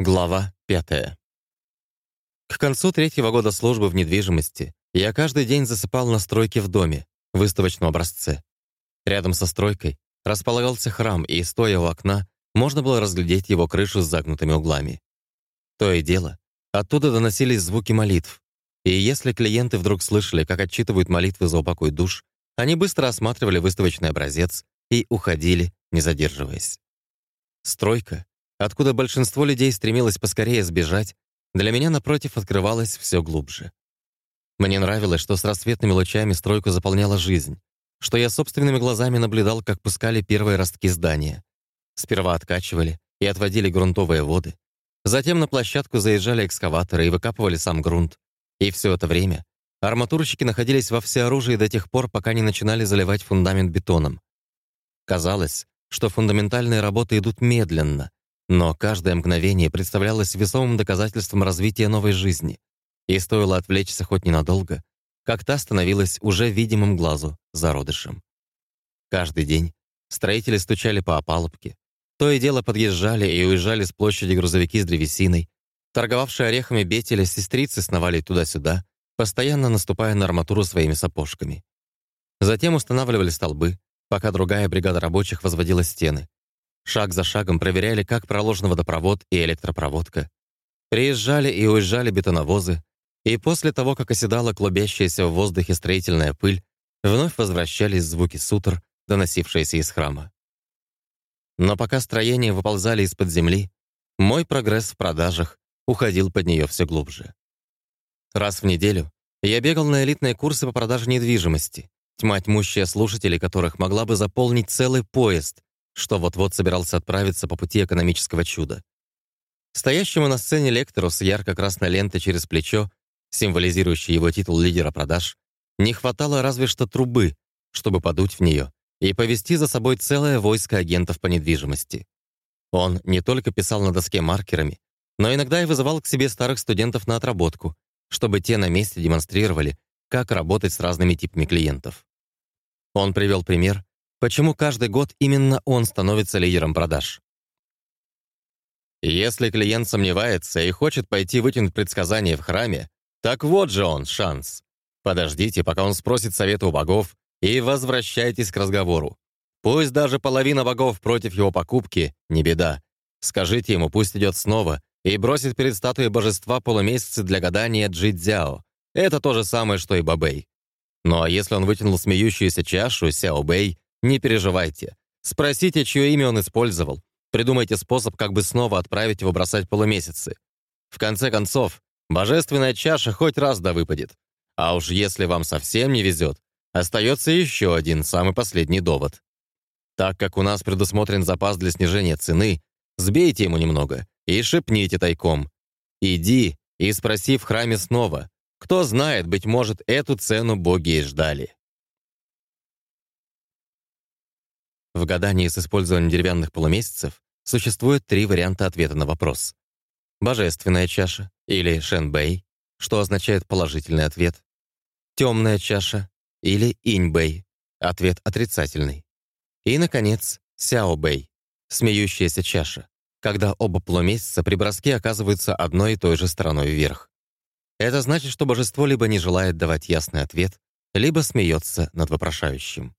Глава пятая. К концу третьего года службы в недвижимости я каждый день засыпал на стройке в доме, выставочном образце. Рядом со стройкой располагался храм, и, стоя у окна, можно было разглядеть его крышу с загнутыми углами. То и дело, оттуда доносились звуки молитв, и если клиенты вдруг слышали, как отчитывают молитвы за упокой душ, они быстро осматривали выставочный образец и уходили, не задерживаясь. Стройка, откуда большинство людей стремилось поскорее сбежать, для меня, напротив, открывалась все глубже. Мне нравилось, что с рассветными лучами стройку заполняла жизнь, что я собственными глазами наблюдал, как пускали первые ростки здания. Сперва откачивали и отводили грунтовые воды, затем на площадку заезжали экскаваторы и выкапывали сам грунт. И все это время арматурщики находились во всеоружии до тех пор, пока не начинали заливать фундамент бетоном. Казалось, что фундаментальные работы идут медленно, но каждое мгновение представлялось весомым доказательством развития новой жизни, и стоило отвлечься хоть ненадолго, как та становилась уже видимым глазу зародышем. Каждый день строители стучали по опалубке, то и дело подъезжали и уезжали с площади грузовики с древесиной, торговавшие орехами бетеля сестрицы сновали туда-сюда, постоянно наступая на арматуру своими сапожками. Затем устанавливали столбы, пока другая бригада рабочих возводила стены. Шаг за шагом проверяли, как проложен водопровод и электропроводка. Приезжали и уезжали бетоновозы, и после того, как оседала клубящаяся в воздухе строительная пыль, вновь возвращались звуки сутр, доносившиеся из храма. Но пока строения выползали из-под земли, мой прогресс в продажах уходил под нее все глубже. Раз в неделю я бегал на элитные курсы по продаже недвижимости, тьма тьмущая слушателей которых могла бы заполнить целый поезд, что вот-вот собирался отправиться по пути экономического чуда. Стоящему на сцене лектору с ярко-красной лентой через плечо, символизирующей его титул лидера продаж, не хватало разве что трубы, чтобы подуть в нее и повести за собой целое войско агентов по недвижимости. Он не только писал на доске маркерами, но иногда и вызывал к себе старых студентов на отработку, чтобы те на месте демонстрировали, как работать с разными типами клиентов. Он привел пример, почему каждый год именно он становится лидером продаж. Если клиент сомневается и хочет пойти вытянуть предсказание в храме, так вот же он, шанс. Подождите, пока он спросит совета у богов, и возвращайтесь к разговору. Пусть даже половина богов против его покупки, не беда. Скажите ему, пусть идет снова, и бросит перед статуей божества полумесяцы для гадания Джидзяо. Это то же самое, что и Бабей. Ну а если он вытянул смеющуюся чашу Сяо не переживайте. Спросите, чье имя он использовал. Придумайте способ, как бы снова отправить его бросать полумесяцы. В конце концов, божественная чаша хоть раз да выпадет. А уж если вам совсем не везет, остается еще один, самый последний довод. Так как у нас предусмотрен запас для снижения цены, сбейте ему немного и шепните тайком. «Иди и спроси в храме снова, кто знает, быть может, эту цену боги и ждали. В гадании с использованием деревянных полумесяцев существует три варианта ответа на вопрос. Божественная чаша или шенбэй, что означает положительный ответ. Темная чаша или иньбэй, ответ отрицательный. И, наконец, сяобэй, смеющаяся чаша, когда оба полумесяца при броске оказываются одной и той же стороной вверх. Это значит, что божество либо не желает давать ясный ответ, либо смеется над вопрошающим.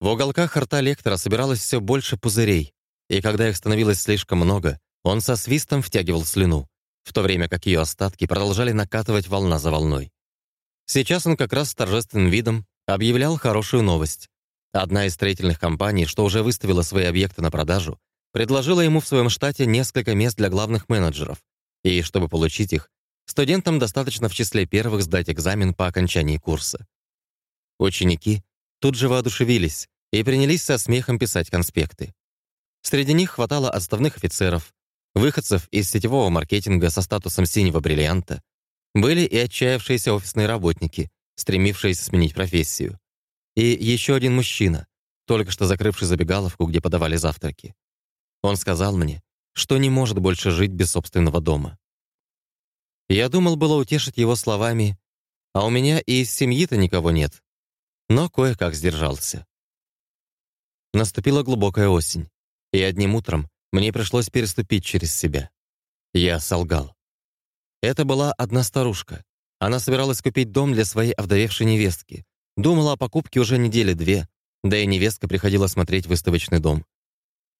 В уголках рта лектора собиралось все больше пузырей, и когда их становилось слишком много, он со свистом втягивал слюну, в то время как ее остатки продолжали накатывать волна за волной. Сейчас он как раз с торжественным видом объявлял хорошую новость. Одна из строительных компаний, что уже выставила свои объекты на продажу, предложила ему в своем штате несколько мест для главных менеджеров, и чтобы получить их, студентам достаточно в числе первых сдать экзамен по окончании курса. Ученики тут же воодушевились и принялись со смехом писать конспекты. Среди них хватало отставных офицеров, выходцев из сетевого маркетинга со статусом синего бриллианта, были и отчаявшиеся офисные работники, стремившиеся сменить профессию. И еще один мужчина, только что закрывший забегаловку, где подавали завтраки. Он сказал мне, что не может больше жить без собственного дома. Я думал было утешить его словами «А у меня и из семьи-то никого нет», но кое-как сдержался. Наступила глубокая осень, и одним утром мне пришлось переступить через себя. Я солгал. Это была одна старушка. Она собиралась купить дом для своей овдовевшей невестки. Думала о покупке уже недели две, да и невестка приходила смотреть выставочный дом.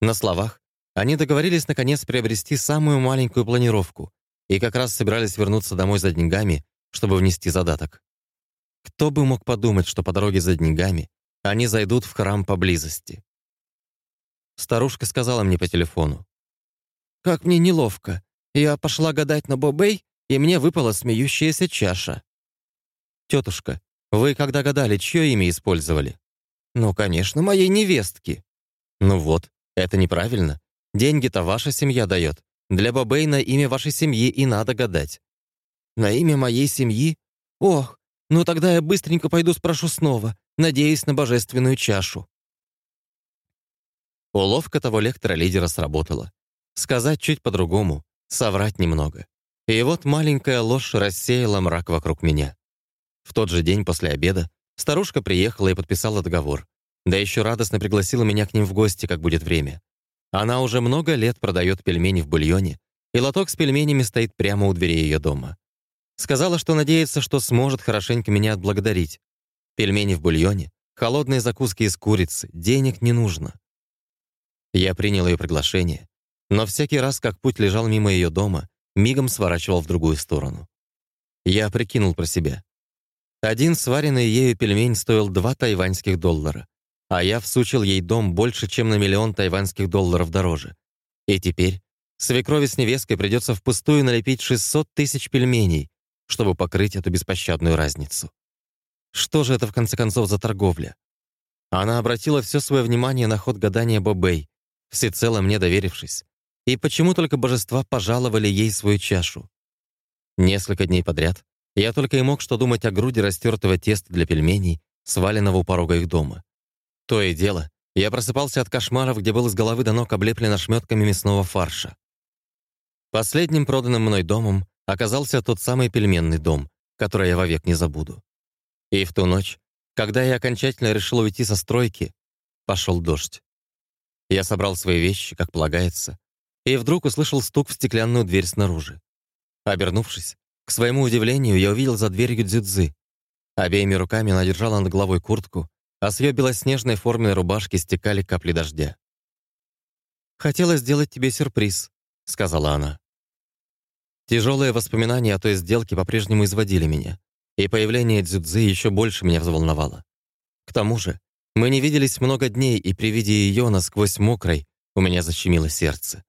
На словах они договорились наконец приобрести самую маленькую планировку и как раз собирались вернуться домой за деньгами, чтобы внести задаток. Кто бы мог подумать, что по дороге за деньгами они зайдут в храм поблизости. Старушка сказала мне по телефону. «Как мне неловко. Я пошла гадать на Бобей, и мне выпала смеющаяся чаша». «Тетушка, вы, когда гадали, чье имя использовали?» «Ну, конечно, моей невестки». «Ну вот, это неправильно. Деньги-то ваша семья дает. Для Бобей на имя вашей семьи и надо гадать». «На имя моей семьи? Ох, ну тогда я быстренько пойду спрошу снова, надеясь на божественную чашу». Уловка того лектора-лидера сработала. Сказать чуть по-другому, соврать немного. И вот маленькая ложь рассеяла мрак вокруг меня. В тот же день после обеда старушка приехала и подписала договор. Да еще радостно пригласила меня к ним в гости, как будет время. Она уже много лет продает пельмени в бульоне, и лоток с пельменями стоит прямо у двери ее дома. Сказала, что надеется, что сможет хорошенько меня отблагодарить. Пельмени в бульоне, холодные закуски из курицы, денег не нужно. Я принял ее приглашение, но всякий раз, как путь лежал мимо ее дома, мигом сворачивал в другую сторону. Я прикинул про себя. Один сваренный ею пельмень стоил два тайваньских доллара, а я всучил ей дом больше, чем на миллион тайваньских долларов дороже. И теперь свекрови с невесткой придется впустую налепить 600 тысяч пельменей, чтобы покрыть эту беспощадную разницу. Что же это, в конце концов, за торговля? Она обратила все свое внимание на ход гадания Бобей, всецело мне доверившись. И почему только божества пожаловали ей свою чашу? Несколько дней подряд я только и мог что думать о груди растертого теста для пельменей, сваленного у порога их дома. То и дело, я просыпался от кошмаров, где был с головы до ног облеплен ошметками мясного фарша. Последним проданным мной домом оказался тот самый пельменный дом, который я вовек не забуду. И в ту ночь, когда я окончательно решил уйти со стройки, пошел дождь. Я собрал свои вещи, как полагается, и вдруг услышал стук в стеклянную дверь снаружи. Обернувшись, к своему удивлению, я увидел за дверью дзюдзы. Обеими руками она держала над головой куртку, а с ее белоснежной форменной рубашки стекали капли дождя. «Хотела сделать тебе сюрприз», — сказала она. Тяжелые воспоминания о той сделке по-прежнему изводили меня, и появление дзюдзы еще больше меня взволновало. К тому же, мы не виделись много дней, и при виде ее насквозь мокрой у меня защемило сердце.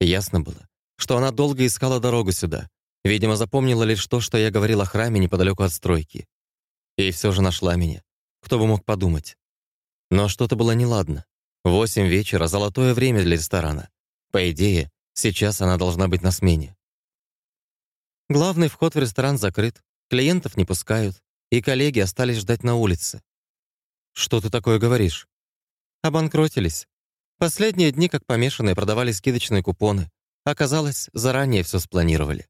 Ясно было, что она долго искала дорогу сюда. Видимо, запомнила лишь то, что я говорил о храме неподалеку от стройки. И все же нашла меня. Кто бы мог подумать. Но что-то было неладно. Восемь вечера — золотое время для ресторана. По идее, сейчас она должна быть на смене. Главный вход в ресторан закрыт, клиентов не пускают, и коллеги остались ждать на улице. «Что ты такое говоришь?» «Обанкротились. Последние дни, как помешанные, продавали скидочные купоны. Оказалось, заранее все спланировали.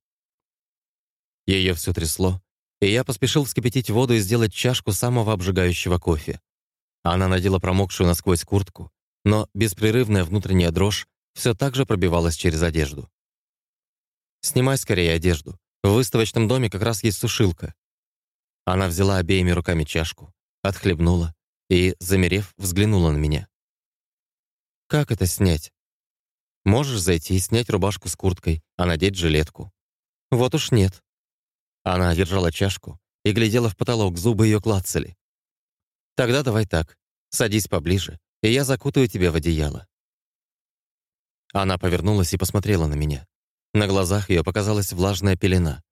Ее все трясло, и я поспешил вскипятить воду и сделать чашку самого обжигающего кофе. Она надела промокшую насквозь куртку, но беспрерывная внутренняя дрожь все так же пробивалась через одежду. «Снимай скорее одежду. В выставочном доме как раз есть сушилка». Она взяла обеими руками чашку, отхлебнула и, замерев, взглянула на меня. Как это снять? Можешь зайти и снять рубашку с курткой, а надеть жилетку. Вот уж нет. Она держала чашку и глядела в потолок, зубы ее клацали. Тогда давай так. Садись поближе, и я закутаю тебя в одеяло. Она повернулась и посмотрела на меня. На глазах ее показалась влажная пелена.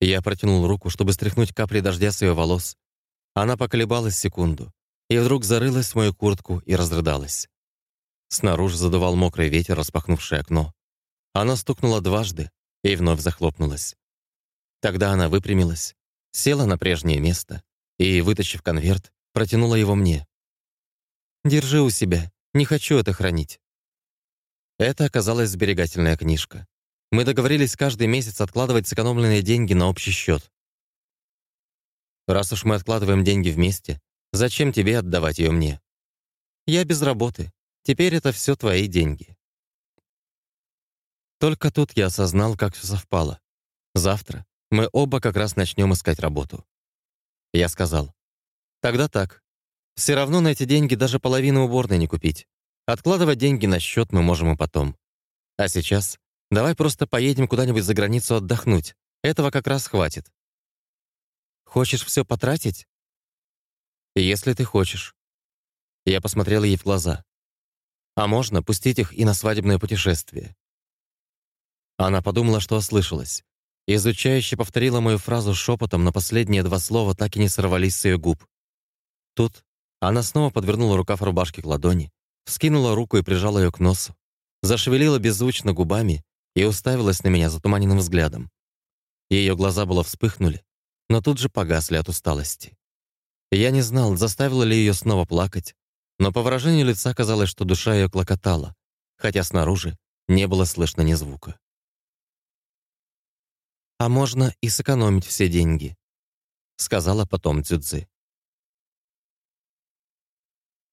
Я протянул руку, чтобы стряхнуть капли дождя с ее волос. Она поколебалась секунду и вдруг зарылась в мою куртку и разрыдалась. Снаружи задувал мокрый ветер, распахнувший окно. Оно стукнуло дважды и вновь захлопнулось. Тогда она выпрямилась, села на прежнее место и, вытащив конверт, протянула его мне. «Держи у себя, не хочу это хранить». Это оказалась сберегательная книжка. Мы договорились каждый месяц откладывать сэкономленные деньги на общий счет. Раз уж мы откладываем деньги вместе, зачем тебе отдавать ее мне? Я без работы, Теперь это все твои деньги. Только тут я осознал, как все совпало. Завтра мы оба как раз начнем искать работу. Я сказал, тогда так. Все равно на эти деньги даже половину уборной не купить. Откладывать деньги на счет мы можем и потом. А сейчас давай просто поедем куда-нибудь за границу отдохнуть. Этого как раз хватит. Хочешь все потратить? Если ты хочешь. Я посмотрел ей в глаза. А можно пустить их и на свадебное путешествие. Она подумала, что ослышалась. Изучающе повторила мою фразу шепотом, но последние два слова так и не сорвались с ее губ. Тут она снова подвернула рукав рубашки к ладони, вскинула руку и прижала ее к носу, зашевелила беззвучно губами и уставилась на меня затуманенным взглядом. Ее глаза было вспыхнули, но тут же погасли от усталости. Я не знал, заставила ли ее снова плакать, но по выражению лица казалось, что душа ее клокотала, хотя снаружи не было слышно ни звука. «А можно и сэкономить все деньги», — сказала потом Цюцзы.